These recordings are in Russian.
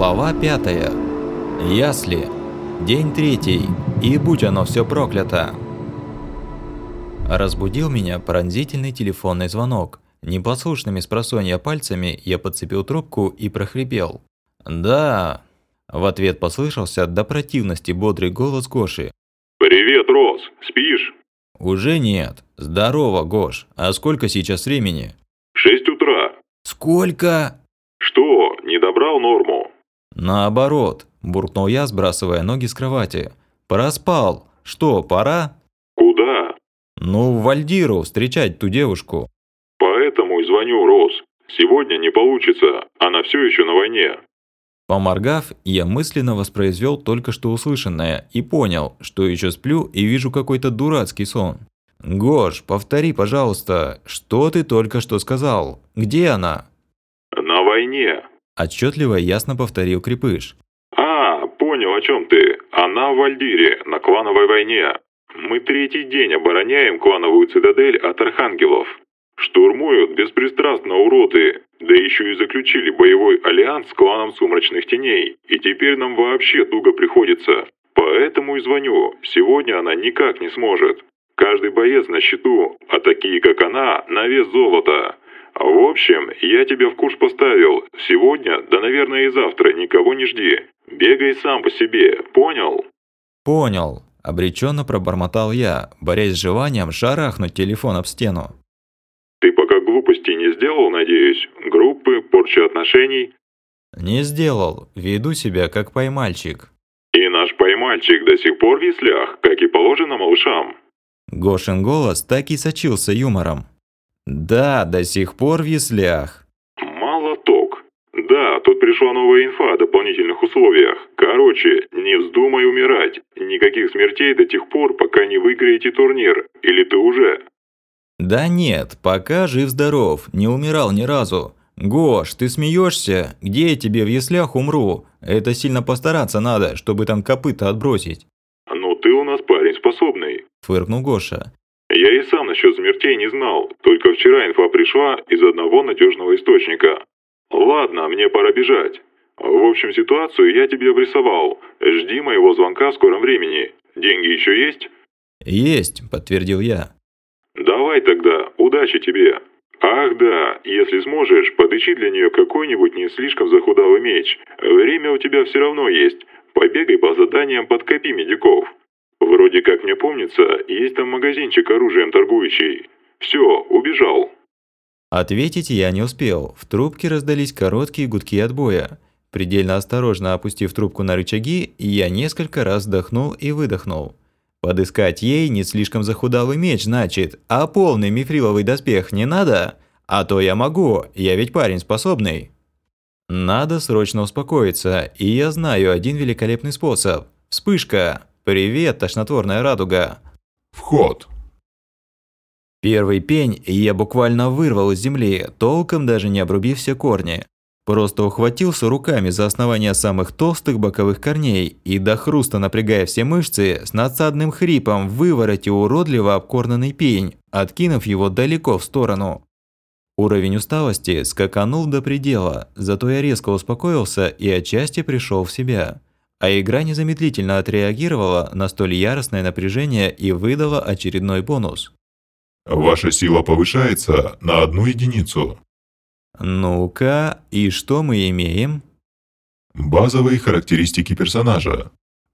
Глава пятая. Ясли. День третий. И будь оно все проклято. Разбудил меня пронзительный телефонный звонок. Непослушными спросонья пальцами я подцепил трубку и прохрипел. «Да». В ответ послышался до противности бодрый голос Гоши. «Привет, Рос, спишь?» «Уже нет. Здорово, Гош. А сколько сейчас времени?» «Шесть утра». «Сколько?» «Что, не добрал норму?» «Наоборот», – буркнул я, сбрасывая ноги с кровати. «Проспал. Что, пора?» «Куда?» «Ну, в Вальдиру встречать ту девушку». «Поэтому и звоню, Рос. Сегодня не получится, она все еще на войне». Поморгав, я мысленно воспроизвел только что услышанное и понял, что еще сплю и вижу какой-то дурацкий сон. «Гош, повтори, пожалуйста, что ты только что сказал? Где она?» «На войне». Отчетливо и ясно повторил Крепыш. «А, понял, о чем ты. Она в Вальдире, на клановой войне. Мы третий день обороняем клановую цитадель от архангелов. Штурмуют беспристрастно уроды, да еще и заключили боевой альянс с кланом Сумрачных Теней, и теперь нам вообще туго приходится. Поэтому и звоню, сегодня она никак не сможет. Каждый боец на счету, а такие, как она, на вес золота. В общем, я тебя в курс поставил. Сегодня, да, наверное, и завтра никого не жди. Бегай сам по себе, понял? Понял. Обреченно пробормотал я, борясь с желанием шарахнуть телефон об стену. Ты пока глупостей не сделал, надеюсь? Группы, порча отношений? Не сделал. Веду себя как поймальчик. И наш поймальчик до сих пор в яслях, как и положено малышам. Гошин голос так и сочился юмором. Да, до сих пор в яслях. Мало ток. Да, тут пришла новая инфа о дополнительных условиях. Короче, не вздумай умирать. Никаких смертей до тех пор, пока не выиграете турнир. Или ты уже? Да нет, пока жив-здоров, не умирал ни разу. Гош, ты смеешься? Где я тебе в яслях умру? Это сильно постараться надо, чтобы там копыта отбросить. Ну ты у нас парень способный. Фыркнул Гоша. Насчет смертей не знал. Только вчера инфа пришла из одного надежного источника. Ладно, мне пора бежать. В общем, ситуацию я тебе обрисовал. Жди моего звонка в скором времени. Деньги еще есть? Есть, подтвердил я. Давай тогда, удачи тебе. Ах да, если сможешь, подыщи для нее какой-нибудь не слишком захудалый меч. Время у тебя все равно есть. Побегай по заданиям, подкопи медиков. Вроде как мне помнится, есть там магазинчик оружием торгующий. Все, убежал. Ответить я не успел. В трубке раздались короткие гудки отбоя. Предельно осторожно опустив трубку на рычаги, я несколько раз вдохнул и выдохнул. Подыскать ей не слишком захудалый меч, значит, а полный мифриловый доспех не надо? А то я могу, я ведь парень способный. Надо срочно успокоиться, и я знаю один великолепный способ. Вспышка. Привет, тошнотворная радуга. Вход. Первый пень я буквально вырвал из земли, толком даже не обрубив все корни. Просто ухватился руками за основание самых толстых боковых корней и до хруста напрягая все мышцы, с надсадным хрипом выворотил уродливо обкорнанный пень, откинув его далеко в сторону. Уровень усталости скаканул до предела, зато я резко успокоился и отчасти пришел в себя. А игра незамедлительно отреагировала на столь яростное напряжение и выдала очередной бонус. Ваша сила повышается на одну единицу. Ну-ка, и что мы имеем? Базовые характеристики персонажа.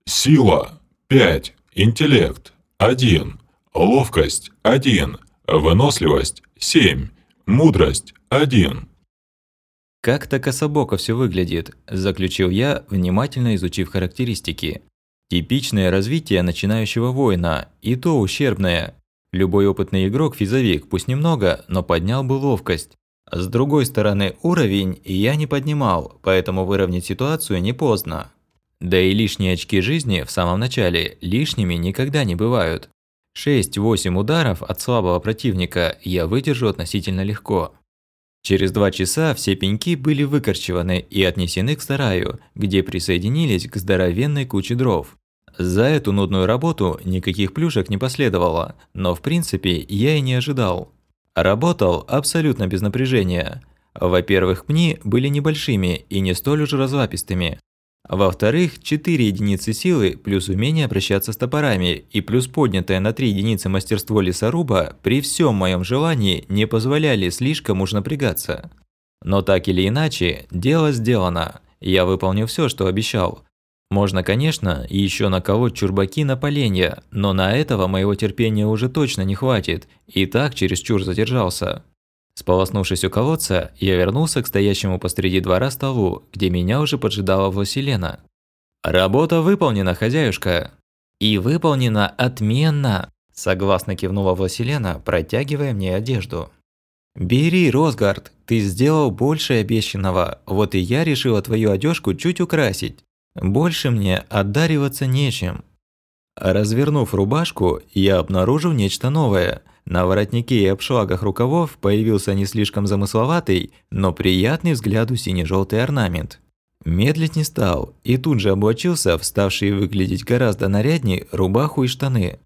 Сила – 5, интеллект – 1, ловкость – 1, выносливость – 7, мудрость – 1. Как-то кособоко все выглядит, заключил я, внимательно изучив характеристики. Типичное развитие начинающего воина, и то ущербное. Любой опытный игрок-физовик, пусть немного, но поднял бы ловкость. С другой стороны, уровень я не поднимал, поэтому выровнять ситуацию не поздно. Да и лишние очки жизни в самом начале лишними никогда не бывают. 6-8 ударов от слабого противника я выдержу относительно легко. Через два часа все пеньки были выкорчеваны и отнесены к сараю, где присоединились к здоровенной куче дров. За эту нудную работу никаких плюшек не последовало, но в принципе я и не ожидал. Работал абсолютно без напряжения. Во-первых, пни были небольшими и не столь уж разлапистыми. Во-вторых, 4 единицы силы плюс умение обращаться с топорами и плюс поднятое на 3 единицы мастерство лесоруба при всем моем желании не позволяли слишком уж напрягаться. Но так или иначе, дело сделано. Я выполнил все, что обещал. Можно, конечно, еще наколоть чурбаки на поленья, но на этого моего терпения уже точно не хватит, и так чересчур задержался. Сполоснувшись у колодца, я вернулся к стоящему посреди двора столу, где меня уже поджидала Власелена. «Работа выполнена, хозяюшка!» «И выполнена отменно!» Согласно кивнула Власелена, протягивая мне одежду. «Бери, Росгард, ты сделал больше обещанного, вот и я решила твою одежку чуть украсить. Больше мне отдариваться нечем». Развернув рубашку, я обнаружил нечто новое – на воротнике и обшлагах рукавов появился не слишком замысловатый, но приятный взгляду сине-желтый орнамент. Медлить не стал и тут же облачился в ставшие выглядеть гораздо нарядней рубаху и штаны.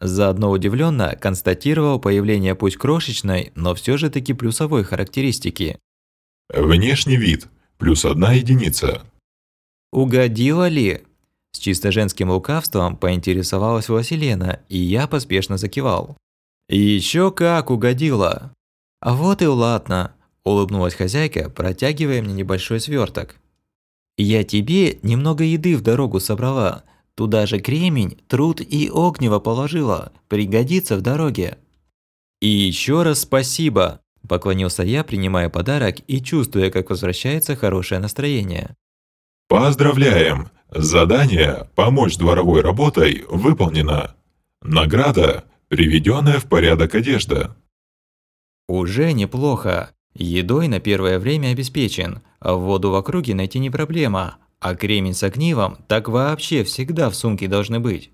Заодно удивленно констатировал появление пусть крошечной, но все же таки плюсовой характеристики. Внешний вид – плюс одна единица. «Угодила ли?» С чисто женским лукавством поинтересовалась Василена, и я поспешно закивал. Еще как угодила. А вот и ладно, улыбнулась хозяйка, протягивая мне небольшой сверток. Я тебе немного еды в дорогу собрала. Туда же кремень, труд и огнево положила. Пригодится в дороге. И еще раз спасибо, поклонился я, принимая подарок и чувствуя, как возвращается хорошее настроение. Поздравляем! Задание «Помочь дворовой работой» выполнено. Награда Приведенная в порядок одежда. Уже неплохо. Едой на первое время обеспечен, а воду в округе найти не проблема, а кремень с огнивом так вообще всегда в сумке должны быть.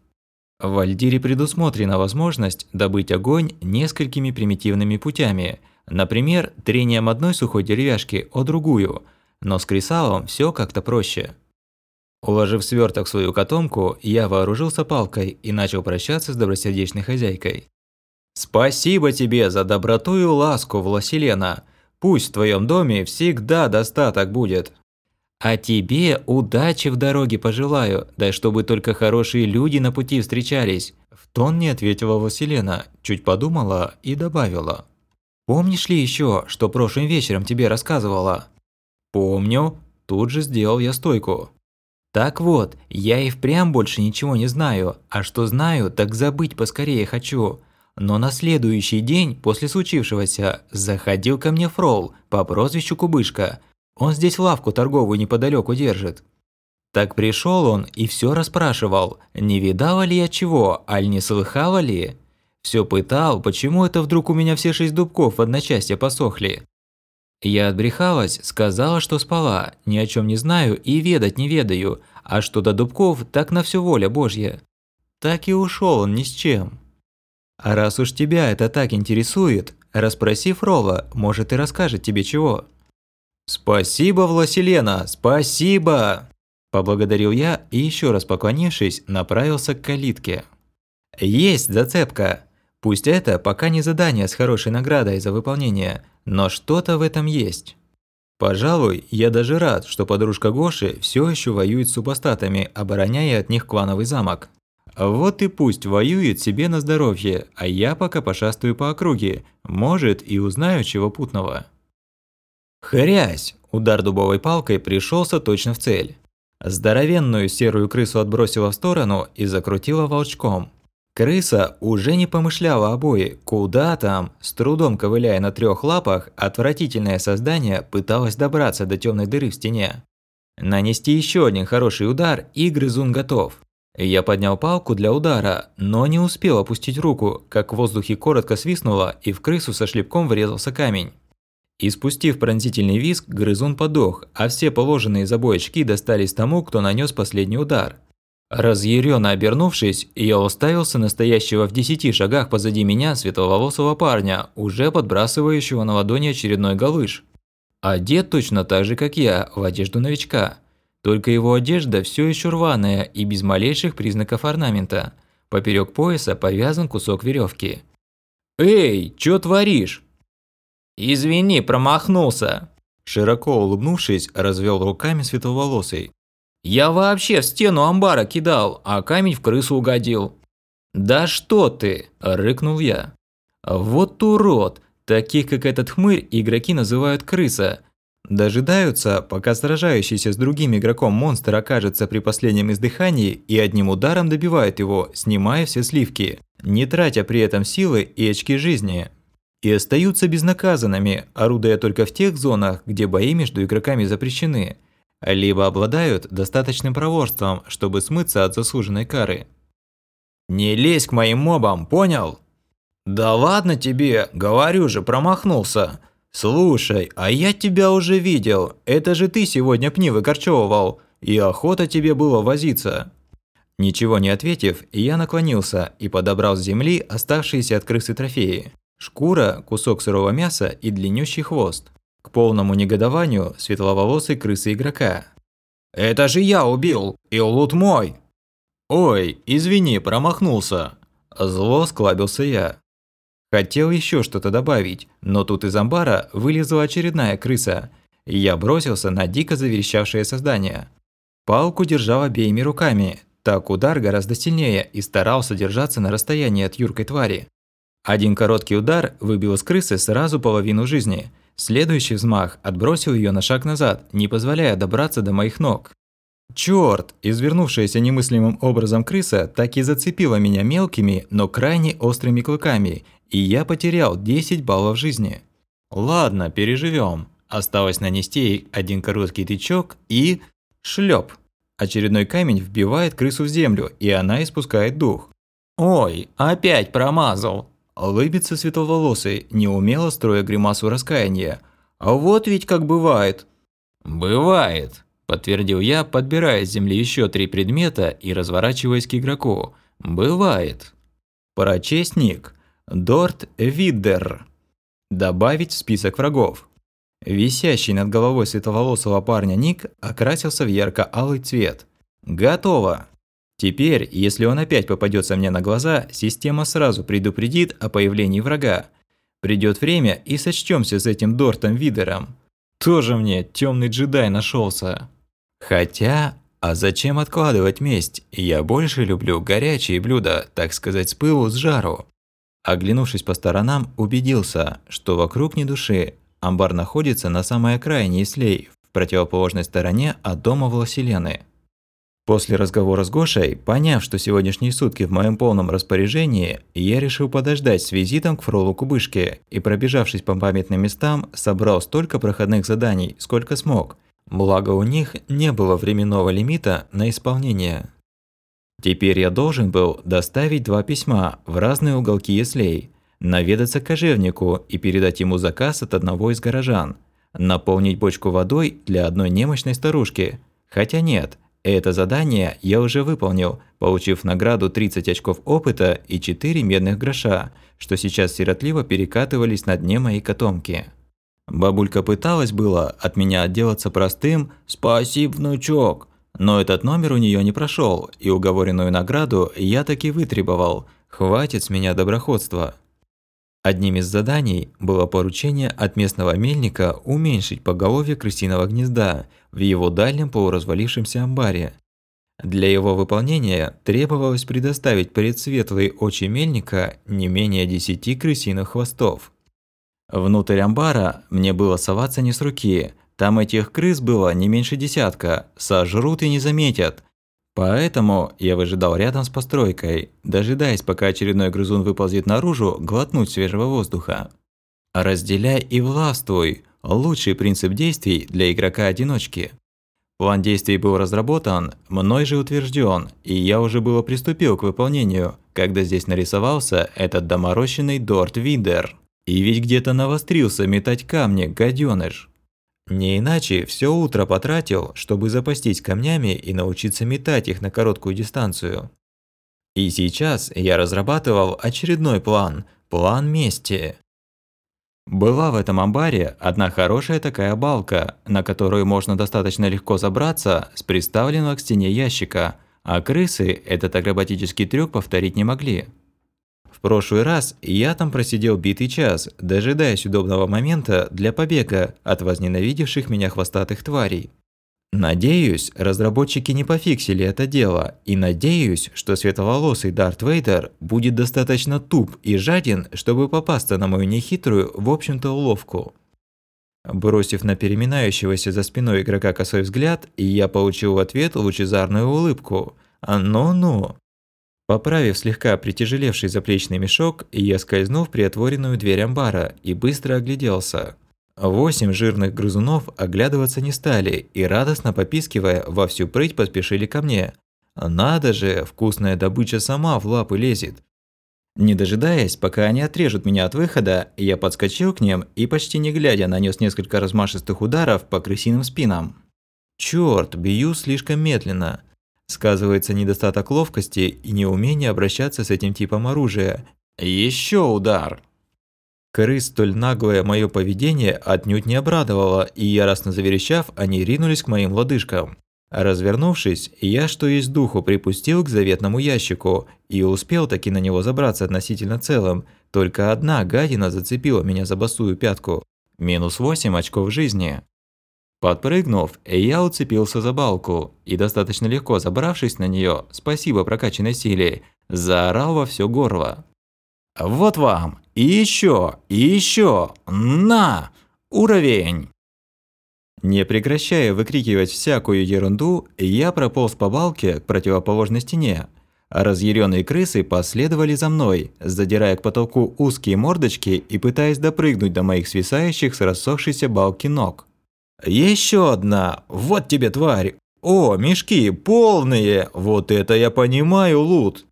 В Альдире предусмотрена возможность добыть огонь несколькими примитивными путями, например, трением одной сухой деревяшки о другую, но с кресалом все как-то проще. Уложив сверток в свою котомку, я вооружился палкой и начал прощаться с добросердечной хозяйкой. «Спасибо тебе за доброту и ласку, Власелена. Пусть в твоем доме всегда достаток будет. А тебе удачи в дороге пожелаю, да чтобы только хорошие люди на пути встречались». В тон не ответила Василена, чуть подумала и добавила. «Помнишь ли еще, что прошлым вечером тебе рассказывала?» «Помню». Тут же сделал я стойку. Так вот, я и впрямь больше ничего не знаю, а что знаю, так забыть поскорее хочу. Но на следующий день после случившегося заходил ко мне Фрол по прозвищу Кубышка. Он здесь лавку торговую неподалеку держит. Так пришел он и все расспрашивал, не видала ли я чего, аль не слыхала ли. Все пытал, почему это вдруг у меня все шесть дубков в одночасье посохли. Я отбрехалась, сказала, что спала, ни о чем не знаю и ведать не ведаю, а что до дубков, так на все воля Божья. Так и ушел он ни с чем. А раз уж тебя это так интересует, расспроси Фрова, может и расскажет тебе чего. Спасибо, Власелена, спасибо! Поблагодарил я и еще раз поклонившись, направился к калитке. Есть зацепка. Пусть это пока не задание с хорошей наградой за выполнение, но что-то в этом есть. Пожалуй, я даже рад, что подружка Гоши все еще воюет с супостатами, обороняя от них клановый замок. Вот и пусть воюет себе на здоровье, а я пока пошастаю по округе, может и узнаю чего путного. Хрясь! Удар дубовой палкой пришелся точно в цель. Здоровенную серую крысу отбросила в сторону и закрутила волчком. Крыса уже не помышляла о куда там, с трудом ковыляя на трех лапах, отвратительное создание пыталось добраться до темной дыры в стене. Нанести еще один хороший удар, и грызун готов. Я поднял палку для удара, но не успел опустить руку, как в воздухе коротко свистнуло, и в крысу со шлепком врезался камень. И спустив пронзительный визг, грызун подох, а все положенные за бой очки достались тому, кто нанес последний удар – Разъяренно обернувшись, я уставился на стоящего в десяти шагах позади меня светловолосого парня, уже подбрасывающего на ладони очередной галыш. Одет точно так же, как я, в одежду новичка. Только его одежда все еще рваная и без малейших признаков орнамента. Поперек пояса повязан кусок веревки. «Эй, чё творишь?» «Извини, промахнулся!» Широко улыбнувшись, развел руками светловолосый. «Я вообще в стену амбара кидал, а камень в крысу угодил». «Да что ты!» – рыкнул я. «Вот урод! Таких, как этот хмырь, игроки называют крыса. Дожидаются, пока сражающийся с другим игроком монстр окажется при последнем издыхании и одним ударом добивают его, снимая все сливки, не тратя при этом силы и очки жизни. И остаются безнаказанными, орудуя только в тех зонах, где бои между игроками запрещены, либо обладают достаточным проворством, чтобы смыться от заслуженной кары. «Не лезь к моим мобам, понял?» «Да ладно тебе, говорю же, промахнулся!» «Слушай, а я тебя уже видел. Это же ты сегодня пни выкорчевывал. И охота тебе было возиться». Ничего не ответив, я наклонился и подобрал с земли оставшиеся от крысы трофеи. Шкура, кусок сырого мяса и длиннющий хвост. К полному негодованию светловолосой крысы игрока. «Это же я убил! И лут мой!» «Ой, извини, промахнулся!» Зло склабился я. Хотел еще что-то добавить, но тут из амбара вылезла очередная крыса, и я бросился на дико заверещавшее создание. Палку держал обеими руками, так удар гораздо сильнее и старался держаться на расстоянии от юркой твари. Один короткий удар выбил из крысы сразу половину жизни. Следующий взмах отбросил ее на шаг назад, не позволяя добраться до моих ног. Чёрт! Извернувшаяся немыслимым образом крыса так и зацепила меня мелкими, но крайне острыми клыками и я потерял 10 баллов жизни. Ладно, переживем. Осталось нанести ей один короткий тычок и... шлеп. Очередной камень вбивает крысу в землю, и она испускает дух. «Ой, опять промазал!» Лыбится светловолосый, неумело строя гримасу раскаяния. «А вот ведь как бывает!» «Бывает!» – подтвердил я, подбирая с земли еще три предмета и разворачиваясь к игроку. «Бывает!» Прочесть ник. Дорт Виддер. Добавить в список врагов. Висящий над головой светловолосого парня ник окрасился в ярко-алый цвет. Готово! Теперь, если он опять попадется мне на глаза, система сразу предупредит о появлении врага. Придет время и сочтемся с этим Дортом Видером. Тоже мне темный джедай нашелся. Хотя, а зачем откладывать месть? Я больше люблю горячие блюда, так сказать, с пылу с жару. Оглянувшись по сторонам, убедился, что вокруг ни души. Амбар находится на самой окраине Ислей, в противоположной стороне от дома Власелены. После разговора с Гошей, поняв, что сегодняшние сутки в моем полном распоряжении, я решил подождать с визитом к Фролу Кубышке и, пробежавшись по памятным местам, собрал столько проходных заданий, сколько смог. Благо у них не было временного лимита на исполнение. Теперь я должен был доставить два письма в разные уголки Еслей, наведаться к кожевнику и передать ему заказ от одного из горожан, наполнить бочку водой для одной немощной старушки. Хотя нет, это задание я уже выполнил, получив награду 30 очков опыта и 4 медных гроша, что сейчас сиротливо перекатывались на дне моей котомки. Бабулька пыталась было от меня отделаться простым «Спасибо, внучок», но этот номер у нее не прошел, и уговоренную награду я таки вытребовал. Хватит с меня доброходства. Одним из заданий было поручение от местного мельника уменьшить поголовье крысиного гнезда в его дальнем полуразвалившемся амбаре. Для его выполнения требовалось предоставить перед светлые очи мельника не менее 10 крысиных хвостов. Внутрь амбара мне было соваться не с руки, там этих крыс было не меньше десятка, сожрут и не заметят. Поэтому я выжидал рядом с постройкой, дожидаясь, пока очередной грызун выползет наружу, глотнуть свежего воздуха. Разделяй и властвуй – лучший принцип действий для игрока-одиночки. План действий был разработан, мной же утвержден, и я уже было приступил к выполнению, когда здесь нарисовался этот доморощенный Дорт Видер. И ведь где-то навострился метать камни, гаденыш. Не иначе все утро потратил, чтобы запастись камнями и научиться метать их на короткую дистанцию. И сейчас я разрабатывал очередной план – план мести. Была в этом амбаре одна хорошая такая балка, на которую можно достаточно легко забраться с приставленного к стене ящика, а крысы этот акробатический трюк повторить не могли. В прошлый раз я там просидел битый час, дожидаясь удобного момента для побега от возненавидевших меня хвостатых тварей. Надеюсь, разработчики не пофиксили это дело, и надеюсь, что светловолосый Дарт Вейдер будет достаточно туп и жаден, чтобы попасться на мою нехитрую, в общем-то, уловку. Бросив на переминающегося за спиной игрока косой взгляд, я получил в ответ лучезарную улыбку. «Ну-ну». Поправив слегка притяжелевший заплечный мешок, я скользнул в приотворенную дверь амбара и быстро огляделся. Восемь жирных грызунов оглядываться не стали и, радостно попискивая, во всю прыть поспешили ко мне. Надо же, вкусная добыча сама в лапы лезет. Не дожидаясь, пока они отрежут меня от выхода, я подскочил к ним и, почти не глядя, нанес несколько размашистых ударов по крысиным спинам. Чёрт, бью слишком медленно. Сказывается недостаток ловкости и неумение обращаться с этим типом оружия. Еще удар! Крыс столь наглое мое поведение отнюдь не обрадовало, и яростно заверещав, они ринулись к моим лодыжкам. Развернувшись, я что есть духу припустил к заветному ящику и успел таки на него забраться относительно целым, только одна гадина зацепила меня за босую пятку. Минус 8 очков жизни. Подпрыгнув, я уцепился за балку и, достаточно легко забравшись на нее, спасибо прокачанной силе, заорал во все горло. «Вот вам! И еще! И еще! На! Уровень!» Не прекращая выкрикивать всякую ерунду, я прополз по балке к противоположной стене, разъяренные крысы последовали за мной, задирая к потолку узкие мордочки и пытаясь допрыгнуть до моих свисающих с рассохшейся балки ног. Еще одна! Вот тебе, тварь! О, мешки полные! Вот это я понимаю лут!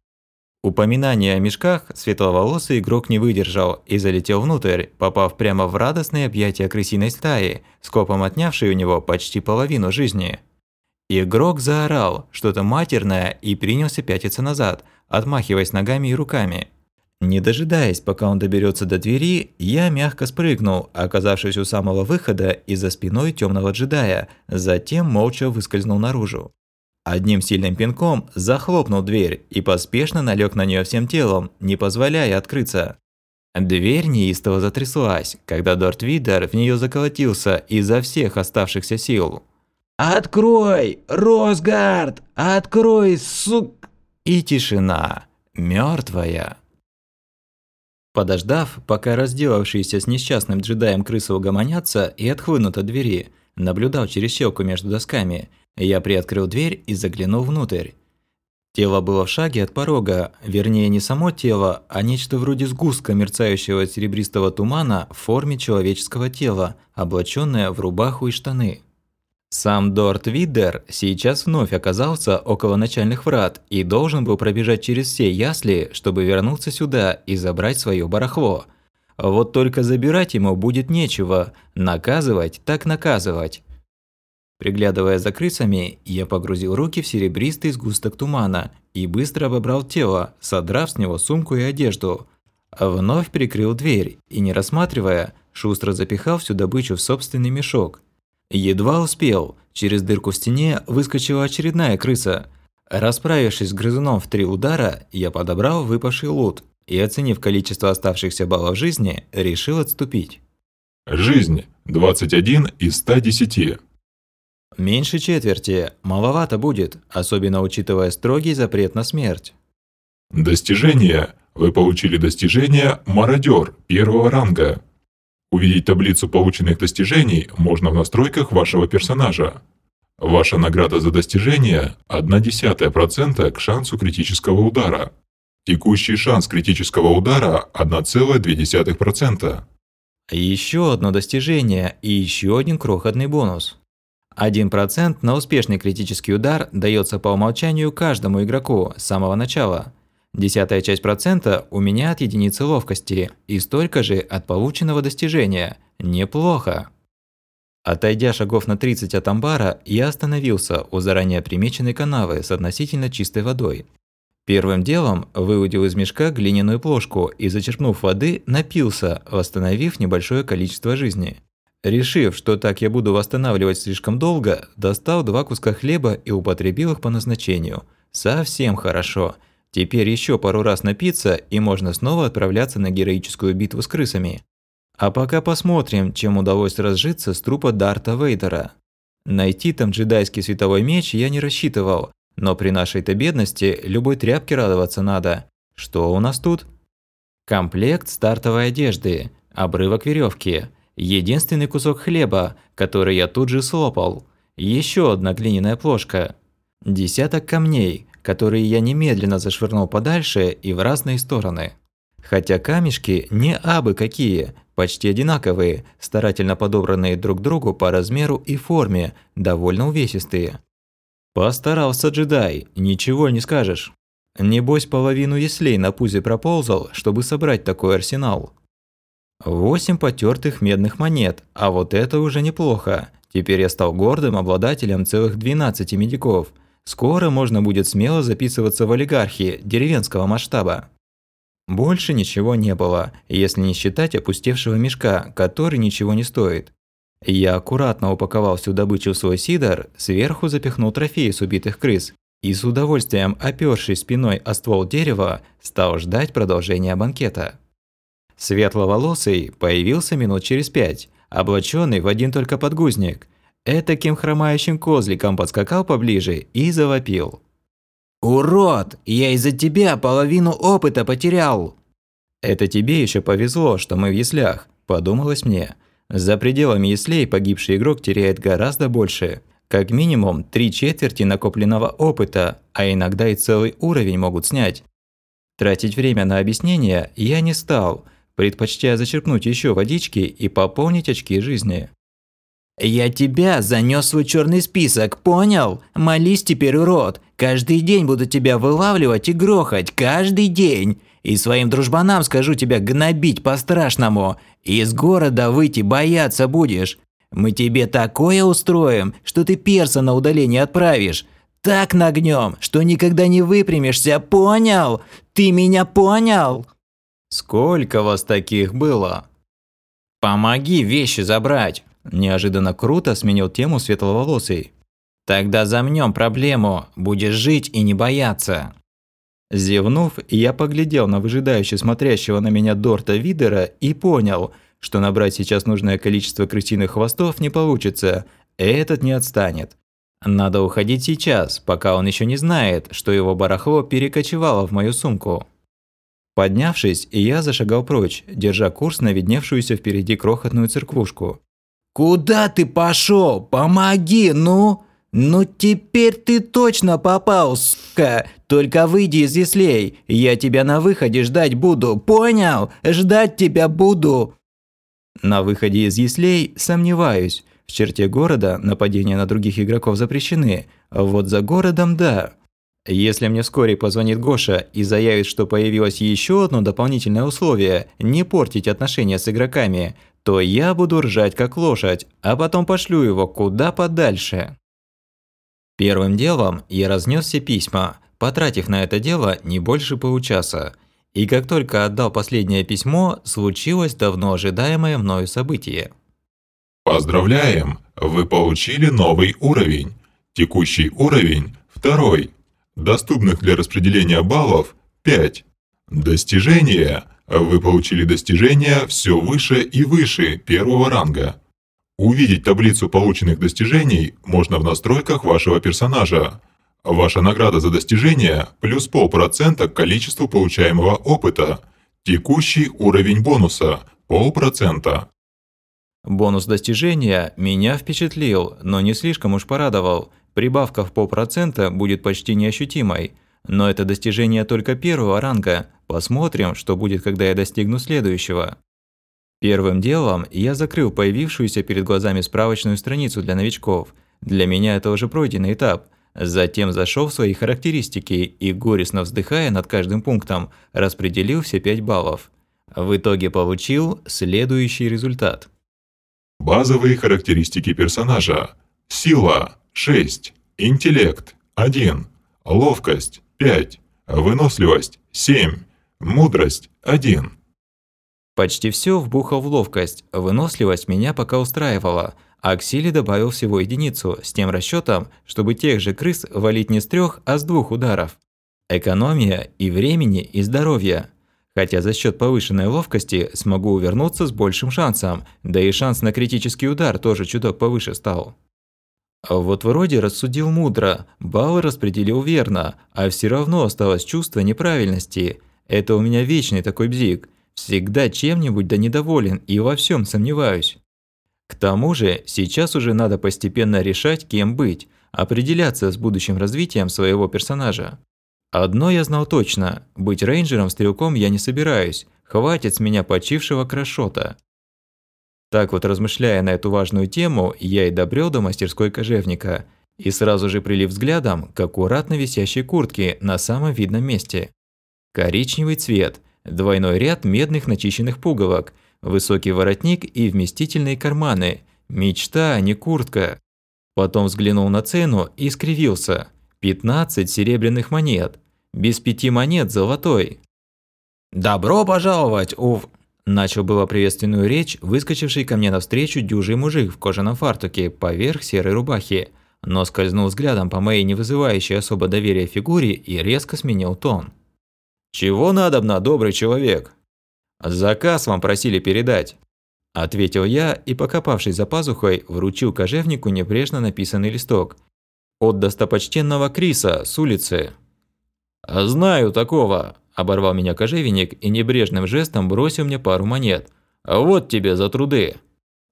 Упоминание о мешках светловолосый игрок не выдержал и залетел внутрь, попав прямо в радостные объятия крысиной стаи, скопом отнявшей у него почти половину жизни. Игрок заорал что-то матерное и принялся пятиться назад, отмахиваясь ногами и руками. Не дожидаясь, пока он доберется до двери, я мягко спрыгнул, оказавшись у самого выхода и за спиной темного джедая, затем молча выскользнул наружу. Одним сильным пинком захлопнул дверь и поспешно налег на нее всем телом, не позволяя открыться. Дверь неистово затряслась, когда Дорт Видер в нее заколотился изо всех оставшихся сил. «Открой, Росгард! Открой, сук...» И тишина. мертвая. Подождав, пока разделавшиеся с несчастным джедаем крысы угомонятся и отхлынут от двери, наблюдал через щелку между досками, я приоткрыл дверь и заглянул внутрь. Тело было в шаге от порога, вернее не само тело, а нечто вроде сгустка мерцающего серебристого тумана в форме человеческого тела, облачённое в рубаху и штаны. Сам Дорт Виддер сейчас вновь оказался около начальных врат и должен был пробежать через все ясли, чтобы вернуться сюда и забрать своё барахло. Вот только забирать ему будет нечего, наказывать так наказывать. Приглядывая за крысами, я погрузил руки в серебристый сгусток тумана и быстро обобрал тело, содрав с него сумку и одежду. Вновь прикрыл дверь и, не рассматривая, шустро запихал всю добычу в собственный мешок. Едва успел, через дырку в стене выскочила очередная крыса. Расправившись с грызуном в три удара, я подобрал выпавший лут и, оценив количество оставшихся баллов жизни, решил отступить. Жизнь 21 из 110. Меньше четверти, маловато будет, особенно учитывая строгий запрет на смерть. Достижение. Вы получили достижение «Мародер» первого ранга. Увидеть таблицу полученных достижений можно в настройках вашего персонажа. Ваша награда за достижение – 0,1% к шансу критического удара. Текущий шанс критического удара – 1,2%. Еще одно достижение и еще один крохотный бонус. 1% на успешный критический удар дается по умолчанию каждому игроку с самого начала. Десятая часть процента у меня от единицы ловкости и столько же от полученного достижения. Неплохо. Отойдя шагов на 30 от амбара, я остановился у заранее примеченной канавы с относительно чистой водой. Первым делом выудил из мешка глиняную плошку и, зачерпнув воды, напился, восстановив небольшое количество жизни. Решив, что так я буду восстанавливать слишком долго, достал два куска хлеба и употребил их по назначению. Совсем хорошо. Теперь еще пару раз напиться, и можно снова отправляться на героическую битву с крысами. А пока посмотрим, чем удалось разжиться с трупа Дарта Вейдера. Найти там джедайский световой меч я не рассчитывал, но при нашей-то бедности любой тряпке радоваться надо. Что у нас тут? Комплект стартовой одежды, обрывок веревки, единственный кусок хлеба, который я тут же слопал, еще одна глиняная плошка, десяток камней, которые я немедленно зашвырнул подальше и в разные стороны. Хотя камешки не абы какие, почти одинаковые, старательно подобранные друг другу по размеру и форме, довольно увесистые. Постарался джедай, ничего не скажешь. Небось, половину яслей на пузе проползал, чтобы собрать такой арсенал. Восемь потертых медных монет, а вот это уже неплохо. Теперь я стал гордым обладателем целых 12 медиков – Скоро можно будет смело записываться в олигархи деревенского масштаба. Больше ничего не было, если не считать опустевшего мешка, который ничего не стоит. Я аккуратно упаковал всю добычу в свой сидор, сверху запихнул трофеи с убитых крыс и с удовольствием, опёршись спиной о ствол дерева, стал ждать продолжения банкета. Светловолосый появился минут через пять, облаченный в один только подгузник – этаким хромающим козликом подскакал поближе и завопил. «Урод! Я из-за тебя половину опыта потерял!» «Это тебе еще повезло, что мы в яслях», – подумалось мне. За пределами яслей погибший игрок теряет гораздо больше. Как минимум три четверти накопленного опыта, а иногда и целый уровень могут снять. Тратить время на объяснение я не стал, предпочтя зачерпнуть еще водички и пополнить очки жизни. «Я тебя занёс в свой черный список, понял? Молись теперь, урод. Каждый день буду тебя вылавливать и грохать, каждый день. И своим дружбанам скажу тебя гнобить по-страшному. Из города выйти бояться будешь. Мы тебе такое устроим, что ты перса на удаление отправишь. Так нагнём, что никогда не выпрямишься, понял? Ты меня понял?» «Сколько вас таких было?» «Помоги вещи забрать!» Неожиданно круто сменил тему светловолосый. «Тогда замнем проблему, будешь жить и не бояться». Зевнув, я поглядел на выжидающе смотрящего на меня Дорта Видера и понял, что набрать сейчас нужное количество крысиных хвостов не получится, этот не отстанет. Надо уходить сейчас, пока он еще не знает, что его барахло перекочевало в мою сумку. Поднявшись, я зашагал прочь, держа курс на видневшуюся впереди крохотную церквушку. «Куда ты пошел? Помоги, ну!» «Ну теперь ты точно попал, сука! Только выйди из яслей, я тебя на выходе ждать буду, понял? Ждать тебя буду!» На выходе из яслей сомневаюсь. В черте города нападения на других игроков запрещены, а вот за городом – да. Если мне вскоре позвонит Гоша и заявит, что появилось еще одно дополнительное условие – не портить отношения с игроками – то я буду ржать как лошадь, а потом пошлю его куда подальше. Первым делом я разнес все письма, потратив на это дело не больше получаса. И как только отдал последнее письмо, случилось давно ожидаемое мною событие. Поздравляем! Вы получили новый уровень. Текущий уровень – второй. Доступных для распределения баллов – 5. Достижение – вы получили достижения все выше и выше первого ранга. Увидеть таблицу полученных достижений можно в настройках вашего персонажа. Ваша награда за достижение плюс полпроцента к количеству получаемого опыта. Текущий уровень бонуса полпроцента. Бонус достижения меня впечатлил, но не слишком уж порадовал. Прибавка в полпроцента будет почти неощутимой. Но это достижение только первого ранга, Посмотрим, что будет, когда я достигну следующего. Первым делом я закрыл появившуюся перед глазами справочную страницу для новичков. Для меня это уже пройденный этап. Затем зашел в свои характеристики и, горестно вздыхая над каждым пунктом, распределил все 5 баллов. В итоге получил следующий результат. Базовые характеристики персонажа. Сила – 6, интеллект – 1, ловкость – 5, выносливость – 7, Мудрость – один. Почти все вбухал в ловкость, выносливость меня пока устраивала, а к силе добавил всего единицу, с тем расчетом, чтобы тех же крыс валить не с трех, а с двух ударов. Экономия и времени, и здоровья. Хотя за счет повышенной ловкости смогу увернуться с большим шансом, да и шанс на критический удар тоже чуток повыше стал. Вот вроде рассудил мудро, баллы распределил верно, а все равно осталось чувство неправильности. Это у меня вечный такой бзик. Всегда чем-нибудь да недоволен и во всем сомневаюсь. К тому же, сейчас уже надо постепенно решать, кем быть, определяться с будущим развитием своего персонажа. Одно я знал точно – быть рейнджером-стрелком я не собираюсь, хватит с меня почившего крошота. Так вот, размышляя на эту важную тему, я и добрел до мастерской кожевника и сразу же прилив взглядом к аккуратно висящей куртке на самом видном месте. Коричневый цвет, двойной ряд медных начищенных пуговок, высокий воротник и вместительные карманы. Мечта, а не куртка. Потом взглянул на цену и скривился. 15 серебряных монет. Без пяти монет золотой. «Добро пожаловать, Ув...» Начал было приветственную речь, выскочивший ко мне навстречу дюжий мужик в кожаном фартуке поверх серой рубахи, но скользнул взглядом по моей не вызывающей особо доверия фигуре и резко сменил тон. «Чего надобно, добрый человек?» «Заказ вам просили передать», – ответил я и, покопавшись за пазухой, вручил кожевнику небрежно написанный листок. «От достопочтенного Криса с улицы». «Знаю такого», Оборвал меня кожевенник и небрежным жестом бросил мне пару монет. «Вот тебе за труды!»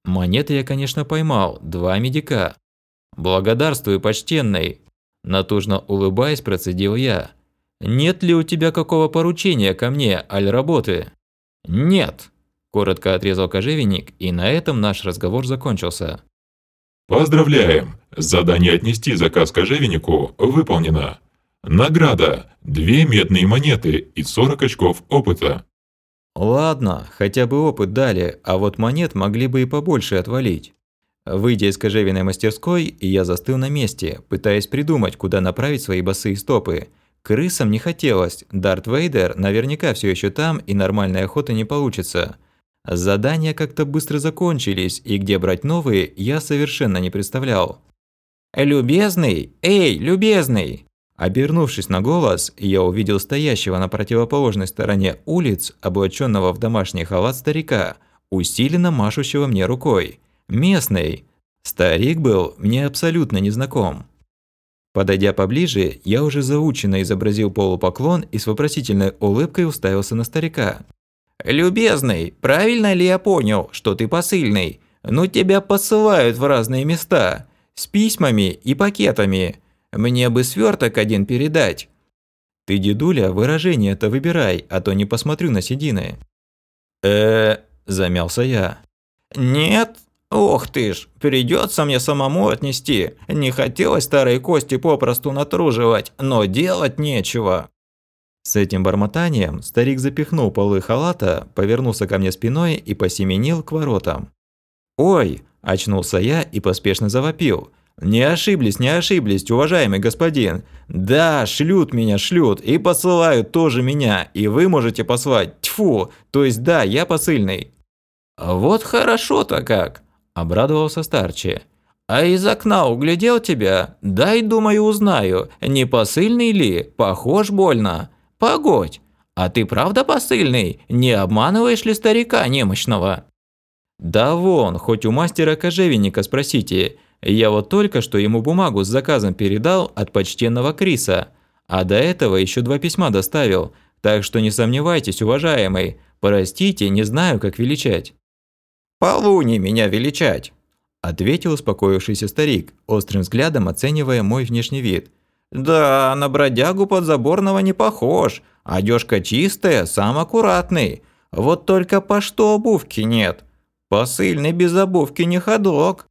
Монеты я, конечно, поймал, два медика. «Благодарствую, почтенный!» Натужно улыбаясь, процедил я. «Нет ли у тебя какого поручения ко мне, аль работы?» «Нет!» – коротко отрезал кожевенник, и на этом наш разговор закончился. Поздравляем! Задание отнести заказ кожевеннику выполнено. Награда – две медные монеты и 40 очков опыта. Ладно, хотя бы опыт дали, а вот монет могли бы и побольше отвалить. Выйдя из кожевенной мастерской, я застыл на месте, пытаясь придумать, куда направить свои босые стопы. Крысам не хотелось, Дарт Вейдер наверняка все еще там и нормальной охоты не получится. Задания как-то быстро закончились, и где брать новые, я совершенно не представлял. «Любезный! Эй, любезный!» Обернувшись на голос, я увидел стоящего на противоположной стороне улиц, облаченного в домашний халат старика, усиленно машущего мне рукой. Местный. Старик был мне абсолютно незнаком. Подойдя поближе, я уже заученно изобразил полупоклон и с вопросительной улыбкой уставился на старика. «Любезный, правильно ли я понял, что ты посыльный? Ну тебя посылают в разные места, с письмами и пакетами». Мне бы сверток один передать. Ты, дедуля, выражение это выбирай, а то не посмотрю на седины. э замялся я. Нет, ох ты ж, придется мне самому отнести. Не хотелось старые кости попросту натруживать, но делать нечего. С этим бормотанием старик запихнул полы халата, повернулся ко мне спиной и посеменил к воротам. «Ой!» – очнулся я и поспешно завопил. «Не ошиблись, не ошиблись, уважаемый господин. Да, шлют меня, шлют, и посылают тоже меня, и вы можете послать. Тьфу, то есть да, я посыльный». «Вот хорошо-то как», – обрадовался Старчи. «А из окна углядел тебя? Дай, думаю, узнаю, не посыльный ли? Похож больно. Погодь, а ты правда посыльный? Не обманываешь ли старика немощного?» «Да вон, хоть у мастера кожевенника спросите». Я вот только что ему бумагу с заказом передал от почтенного Криса, а до этого еще два письма доставил, так что не сомневайтесь, уважаемый, простите, не знаю, как величать». «Полуни меня величать», – ответил успокоившийся старик, острым взглядом оценивая мой внешний вид. «Да, на бродягу подзаборного не похож, одежка чистая, сам аккуратный. Вот только по что обувки нет? Посыльный без обувки не ходок».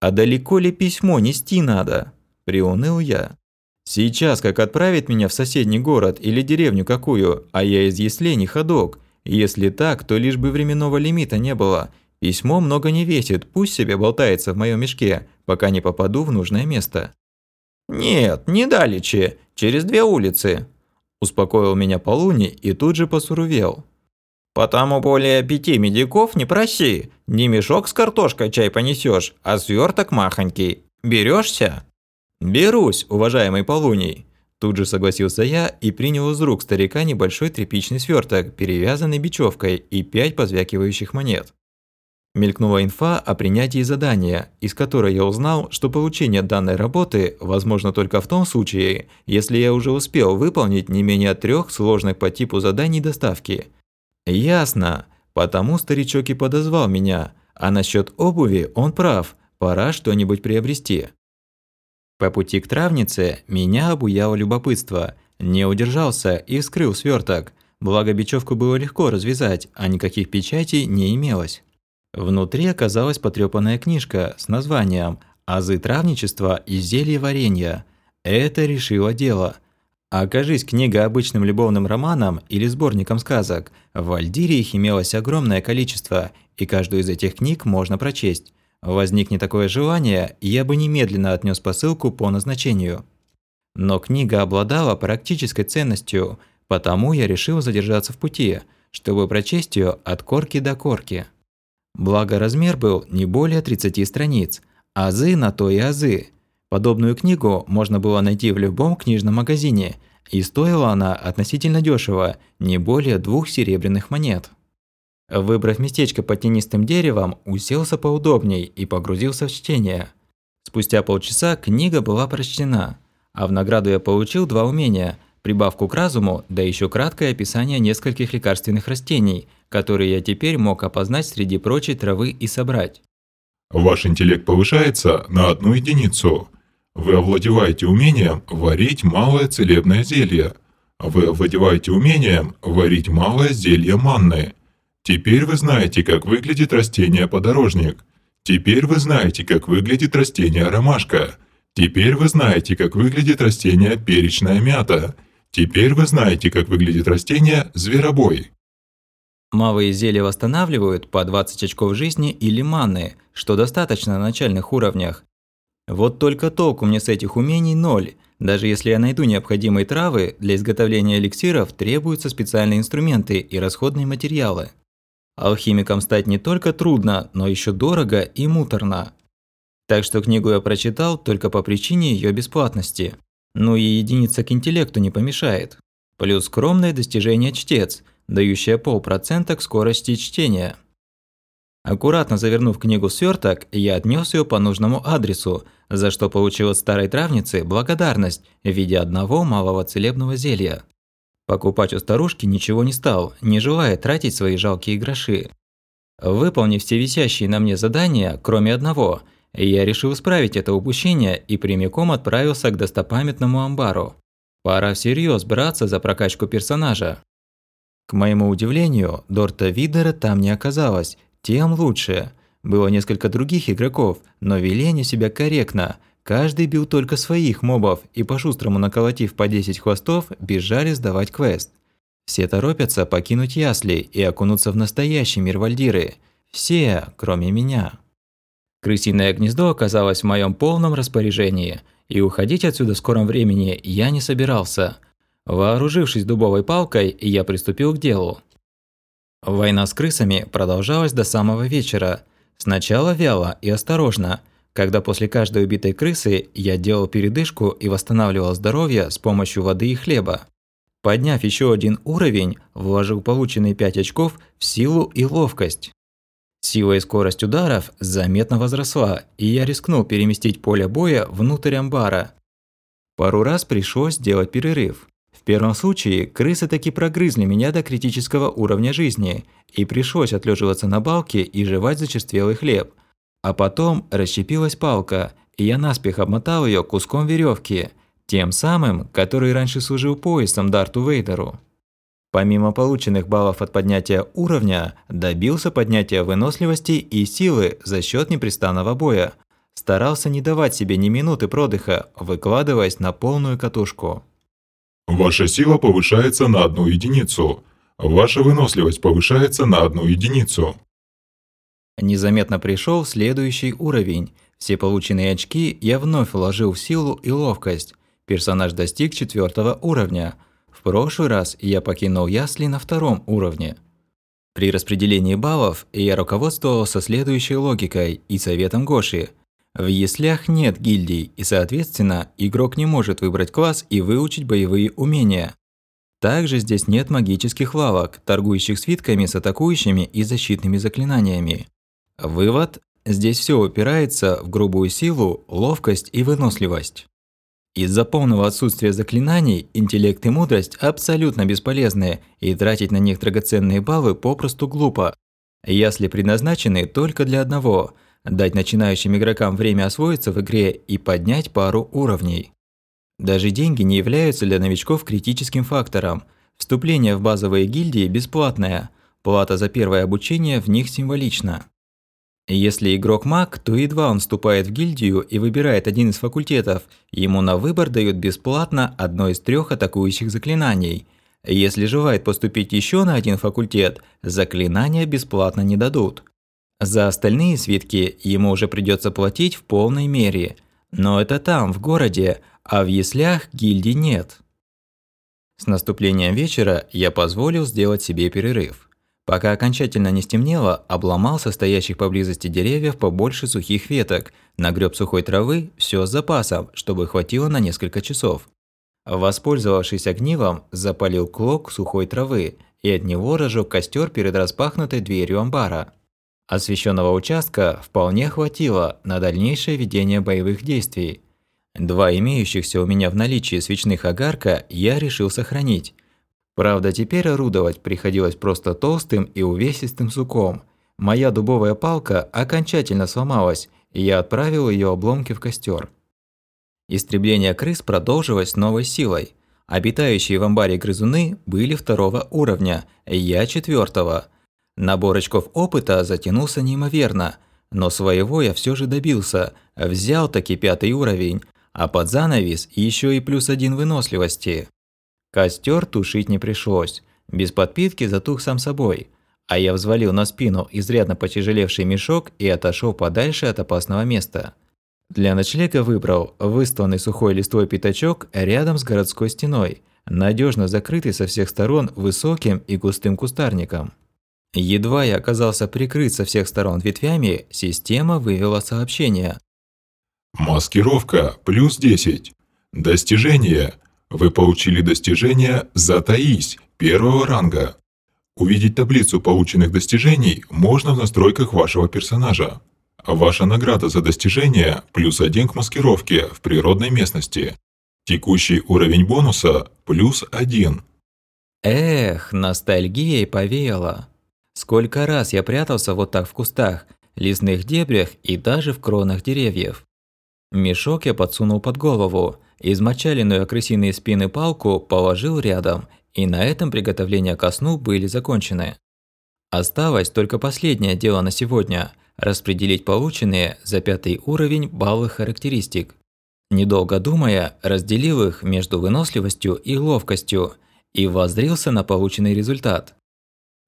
«А далеко ли письмо нести надо?» – приуныл я. «Сейчас как отправить меня в соседний город или деревню какую, а я из Яслей ходок. Если так, то лишь бы временного лимита не было. Письмо много не весит, пусть себе болтается в моем мешке, пока не попаду в нужное место». «Нет, не далече, через две улицы», – успокоил меня Полуни и тут же посуровел. Потому более пяти медиков не проси. Не мешок с картошкой чай понесешь, а сверток махонький. Берешься? Берусь, уважаемый Полуний. Тут же согласился я и принял из рук старика небольшой тряпичный сверток, перевязанный бечевкой и пять позвякивающих монет. Мелькнула инфа о принятии задания, из которой я узнал, что получение данной работы возможно только в том случае, если я уже успел выполнить не менее трех сложных по типу заданий доставки. Ясно, потому старичок и подозвал меня, а насчет обуви он прав, пора что-нибудь приобрести. По пути к травнице меня обуяло любопытство. Не удержался и вскрыл сверток. Благо бечевку было легко развязать, а никаких печатей не имелось. Внутри оказалась потрёпанная книжка с названием «Азы травничества и зелье варенья». Это решило дело. Окажись книга обычным любовным романом или сборником сказок, в Альдире их имелось огромное количество, и каждую из этих книг можно прочесть. Возникне такое желание, я бы немедленно отнес посылку по назначению. Но книга обладала практической ценностью, потому я решил задержаться в пути, чтобы прочесть ее от корки до корки. Благо размер был не более 30 страниц, азы на то и азы. Подобную книгу можно было найти в любом книжном магазине, и стоила она относительно дешево, не более двух серебряных монет. Выбрав местечко под тенистым деревом, уселся поудобней и погрузился в чтение. Спустя полчаса книга была прочтена, а в награду я получил два умения – прибавку к разуму, да еще краткое описание нескольких лекарственных растений, которые я теперь мог опознать среди прочей травы и собрать. Ваш интеллект повышается на одну единицу. Вы овладеваете умением варить малое целебное зелье. Вы овладеваете умением варить малое зелье манны. Теперь вы знаете, как выглядит растение подорожник. Теперь вы знаете, как выглядит растение ромашка. Теперь вы знаете, как выглядит растение перечная мята. Теперь вы знаете, как выглядит растение зверобой. Малые зелья восстанавливают по 20 очков жизни или маны, что достаточно на начальных уровнях. Вот только толку мне с этих умений ноль. Даже если я найду необходимые травы, для изготовления эликсиров требуются специальные инструменты и расходные материалы. Алхимиком стать не только трудно, но еще дорого и муторно. Так что книгу я прочитал только по причине ее бесплатности. Ну и единица к интеллекту не помешает. Плюс скромное достижение чтец, дающее полпроцента к скорости чтения. Аккуратно завернув книгу в сверток, я отнес ее по нужному адресу, за что получил от старой травницы благодарность в виде одного малого целебного зелья. Покупать у старушки ничего не стал, не желая тратить свои жалкие гроши. Выполнив все висящие на мне задания, кроме одного – я решил исправить это упущение и прямиком отправился к достопамятному амбару. Пора всерьез браться за прокачку персонажа. К моему удивлению, Дорта Видера там не оказалось, тем лучше. Было несколько других игроков, но вели они себя корректно. Каждый бил только своих мобов и по-шустрому наколотив по 10 хвостов, бежали сдавать квест. Все торопятся покинуть ясли и окунуться в настоящий мир Вальдиры. Все, кроме меня. Крысиное гнездо оказалось в моем полном распоряжении, и уходить отсюда в скором времени я не собирался. Вооружившись дубовой палкой, я приступил к делу. Война с крысами продолжалась до самого вечера. Сначала вяло и осторожно, когда после каждой убитой крысы я делал передышку и восстанавливал здоровье с помощью воды и хлеба. Подняв еще один уровень, вложил полученные 5 очков в силу и ловкость. Сила и скорость ударов заметно возросла, и я рискнул переместить поле боя внутрь амбара. Пару раз пришлось сделать перерыв. Первом случае крысы таки прогрызли меня до критического уровня жизни, и пришлось отлеживаться на балке и жевать зачерствелый хлеб. А потом расщепилась палка, и я наспех обмотал ее куском веревки, тем самым, который раньше служил поясом Дарту Вейдеру. Помимо полученных баллов от поднятия уровня, добился поднятия выносливости и силы за счет непрестанного боя. Старался не давать себе ни минуты продыха, выкладываясь на полную катушку. Ваша сила повышается на одну единицу. Ваша выносливость повышается на одну единицу. Незаметно пришел следующий уровень. Все полученные очки я вновь вложил в силу и ловкость. Персонаж достиг четвертого уровня – в прошлый раз я покинул ясли на втором уровне. При распределении баллов я руководствовался следующей логикой и советом Гоши. В яслях нет гильдий, и, соответственно, игрок не может выбрать класс и выучить боевые умения. Также здесь нет магических лавок, торгующих свитками с атакующими и защитными заклинаниями. Вывод – здесь все упирается в грубую силу, ловкость и выносливость. Из-за полного отсутствия заклинаний, интеллект и мудрость абсолютно бесполезны, и тратить на них драгоценные баллы попросту глупо. Ясли предназначены только для одного – дать начинающим игрокам время освоиться в игре и поднять пару уровней. Даже деньги не являются для новичков критическим фактором. Вступление в базовые гильдии бесплатное, плата за первое обучение в них символична. Если игрок маг, то едва он вступает в гильдию и выбирает один из факультетов, ему на выбор дают бесплатно одно из трех атакующих заклинаний. Если желает поступить еще на один факультет, заклинания бесплатно не дадут. За остальные свитки ему уже придется платить в полной мере. Но это там, в городе, а в яслях гильдий нет. С наступлением вечера я позволил сделать себе перерыв. Пока окончательно не стемнело, обломал состоящих поблизости деревьев побольше сухих веток, нагреб сухой травы, все с запасом, чтобы хватило на несколько часов. Воспользовавшись огнивом, запалил клок сухой травы и от него разжег костер перед распахнутой дверью амбара. Освещенного участка вполне хватило на дальнейшее ведение боевых действий. Два имеющихся у меня в наличии свечных огарка я решил сохранить. Правда, теперь орудовать приходилось просто толстым и увесистым суком. Моя дубовая палка окончательно сломалась, и я отправил ее обломки в костер. Истребление крыс продолжилось новой силой. Обитающие в амбаре грызуны были второго уровня, я четвертого. Набор очков опыта затянулся неимоверно, но своего я все же добился, взял таки пятый уровень, а под занавес еще и плюс один выносливости. Костер тушить не пришлось, без подпитки затух сам собой, а я взвалил на спину изрядно потяжелевший мешок и отошел подальше от опасного места. Для ночлега выбрал выстланный сухой листвой пятачок рядом с городской стеной, надежно закрытый со всех сторон высоким и густым кустарником. Едва я оказался прикрыт со всех сторон ветвями, система вывела сообщение. Маскировка плюс 10. Достижение. Вы получили достижение «Затаись» первого ранга. Увидеть таблицу полученных достижений можно в настройках вашего персонажа. Ваша награда за достижение плюс 1 к маскировке в природной местности. Текущий уровень бонуса плюс 1. Эх, ностальгией повеяло. Сколько раз я прятался вот так в кустах, лесных дебрях и даже в кронах деревьев. Мешок я подсунул под голову, измочаленную крысиные спины палку положил рядом, и на этом приготовления ко сну были закончены. Осталось только последнее дело на сегодня – распределить полученные за пятый уровень баллы характеристик. Недолго думая, разделил их между выносливостью и ловкостью и воззрился на полученный результат.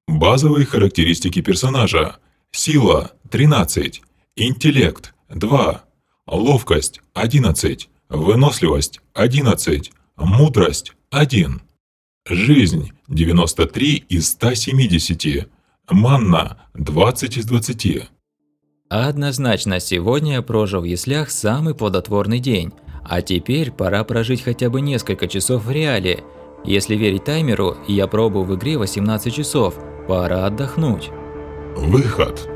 Базовые характеристики персонажа. Сила – 13, интеллект – 2, ловкость – 11, выносливость – 11, мудрость – 1. Жизнь – 93 из 170, манна – 20 из 20. Однозначно, сегодня я прожил в яслях самый плодотворный день, а теперь пора прожить хотя бы несколько часов в реале. Если верить таймеру, я пробыл в игре 18 часов – Пора отдохнуть. Выход.